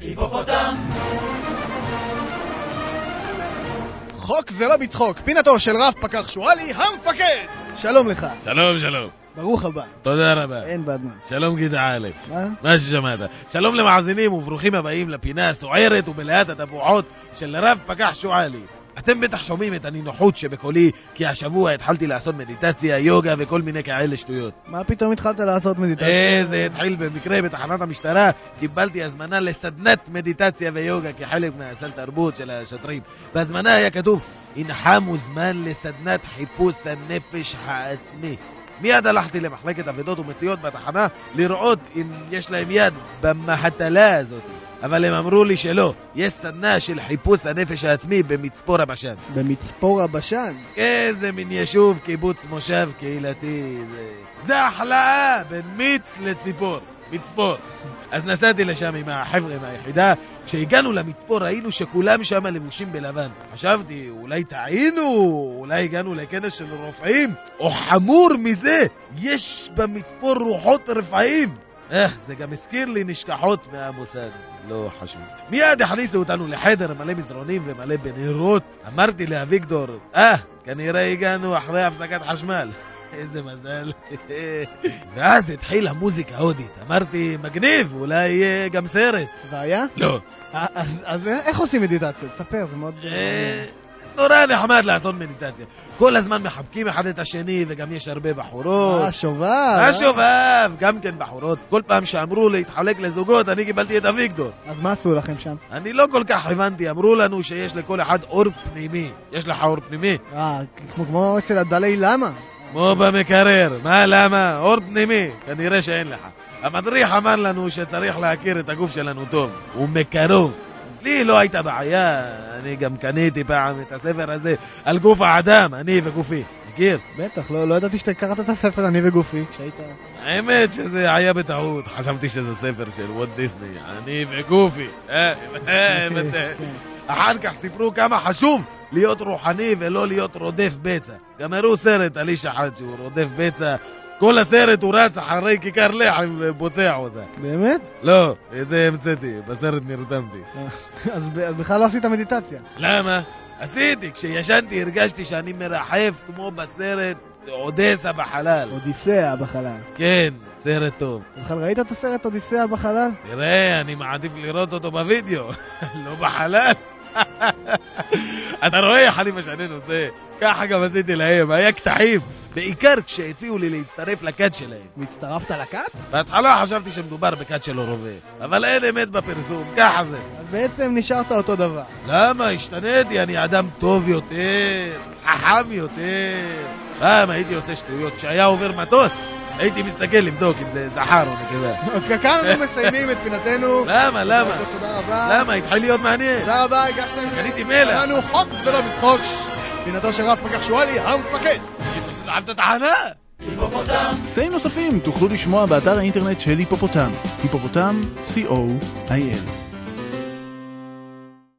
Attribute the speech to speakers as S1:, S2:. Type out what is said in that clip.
S1: היפופוטם!
S2: חוק זה לא בצחוק, פינתו של רב פקח שואלי, המפקד! שלום לך,
S3: שלום, שלום.
S2: ברוך הבא.
S3: תודה רבה.
S2: אין בעד מה.
S3: שלום גדע א',
S2: מה?
S3: מה ששמעת. שלום למאזינים וברוכים הבאים לפינה הסוערת ומלאת התבועות של רב פקח שועלי. אתם בטח שומעים את הנינוחות שבקולי, כי השבוע התחלתי לעשות מדיטציה, יוגה וכל מיני כאלה שטויות.
S2: מה פתאום התחלת לעשות מדיטציה?
S3: אה, זה התחיל במקרה בתחנת המשטרה, קיבלתי הזמנה לסדנת מדיטציה ויוגה כחלק מהסל תרבות של השוטרים. בהזמנה היה כתוב, הנך מוזמן לסדנת חיפוש הנפש העצמי. מיד הלכתי למחלקת אבדות ומציאות בתחנה לראות אם יש להם יד במהטלה הזאת. אבל הם אמרו לי שלא, יש סדנה של חיפוש הנפש העצמי במצפור הבשן.
S2: במצפור הבשן.
S3: איזה מין יישוב, קיבוץ, מושב קהילתי. זה, זה החלאה בין מיץ לציפור. מצפור. אז נסעתי לשם עם החבר'ה מהיחידה. כשהגענו למצפור ראינו שכולם שם לבושים בלבן. חשבתי, אולי טעינו, אולי הגענו לכנס של רופאים, או חמור מזה, יש במצפור רוחות רפאים. איך, זה גם הזכיר לי נשכחות מהמוסד, לא חשוב. מיד הכניסו אותנו לחדר מלא מזרונים ומלא בנרות. אמרתי לאביגדור, אה, כנראה הגענו אחרי הפסקת חשמל. איזה מזל. ואז התחילה המוזיקה ההודית. אמרתי, מגניב, אולי יהיה גם סרט.
S2: והיה?
S3: לא.
S2: אה, אז- אז איך עושים מדיטציה? תספר, זה מאוד...
S3: אה, נורא נחמד לעשות מדיטציה. כל הזמן מחבקים אחד את השני, וגם יש הרבה בחורות.
S2: אה, שובב.
S3: מה שובב? גם כן בחורות. כל פעם שאמרו להתחלק לזוגות, אני קיבלתי את אביגדור.
S2: אז מה עשו לכם שם?
S3: אני לא כל כך הבנתי, אמרו לנו שיש לכל אחד אור פנימי. יש לך אור פנימי?
S2: אה, כמו- כמו אצל הדלי למה?
S3: כמו במקרר. מה, למה? אור פנימי. כנראה שאין לך. המדריך אמר לנו שצריך להכיר את הגוף שלנו טוב, ומקרוב. לי לא הייתה בעיה, אני גם קניתי פעם את הספר הזה על גוף האדם, אני וגופי. מכיר?
S2: בטח, לא לא ידעתי שאתה קראת את הספר אני וגופי, כשהיית...
S3: האמת שזה היה בטעות, חשבתי שזה ספר של וולט דיסני, אני וגופי. אה, אה, אחר כך סיפרו כמה חשוב להיות רוחני ולא להיות רודף בצע. גם הראו סרט על איש אחד שהוא רודף בצע, כל הסרט הוא רץ אחרי כיכר לחם ופוצע אותה.
S2: באמת?
S3: לא, את זה המצאתי, בסרט נרדמתי.
S2: אז בכלל לא עשית מדיטציה.
S3: למה? עשיתי, כשישנתי הרגשתי שאני מרחף כמו בסרט אודסה בחלל.
S2: אודיסאה בחלל.
S3: כן, סרט טוב.
S2: בכלל ראית את הסרט אודיסאה בחלל?
S3: תראה, אני מעדיף לראות אותו בווידאו, לא בחלל. אתה רואה איך אני משנה נושא? ככה גם עשיתי להם, היה קטעים. בעיקר כשהציעו לי להצטרף לכת שלהם.
S2: והצטרפת לכת?
S3: בהתחלה חשבתי שמדובר בכת של רובה, אבל אין אמת בפרסום, ככה זה.
S2: אז בעצם נשארת אותו דבר.
S3: למה? השתניתי, אני אדם טוב יותר, חכם יותר. פעם הייתי עושה שטויות, כשהיה עובר מטוס, הייתי מסתכל לבדוק אם זה זכר או נקבה.
S2: אז כאן אנחנו מסיימים את פינתנו.
S3: למה? למה?
S2: תודה רבה.
S3: למה? התחיל להיות מעניין.
S2: תודה רבה, הגשתם
S3: קניתי מלח.
S2: לנו חוק ולא בצחוק. פינתו של רב פקח שואלי, המפקד.
S3: על התחנה!
S1: היפופוטם!
S4: תאים נוספים תוכלו לשמוע באתר האינטרנט של היפופוטם, היפופוטם, co.il.